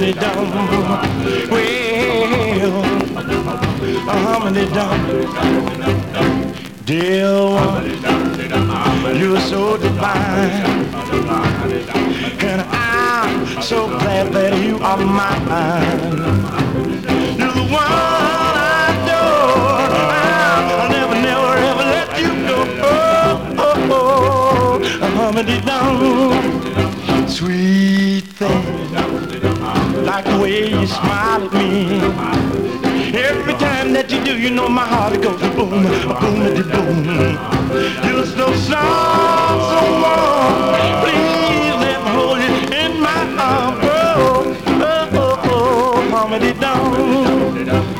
hummity dum. Well, a hummity dum. Dear one, you're so divine. And I'm so glad that you are mine. You're the one I adore. I'll never, never, ever let you go. Oh, oh, oh, a hummity dum. Sweet thing, like the way you smile at me. Every time that you do, you know my heart goes boom, boom, boom. You're so soft, so warm. Please let me hold you in my arms. Oh, oh, oh, oh, oh hummity dum.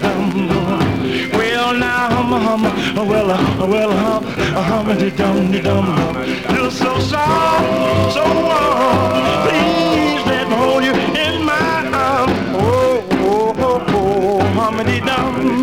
hummity dum. Well, now hum hum. Oh, well, a well, uh, hum uh, a hummity dum dum dum. You're so soft, so warm. Please let me hold you in my arms. Oh, oh, oh, oh, hummity dum.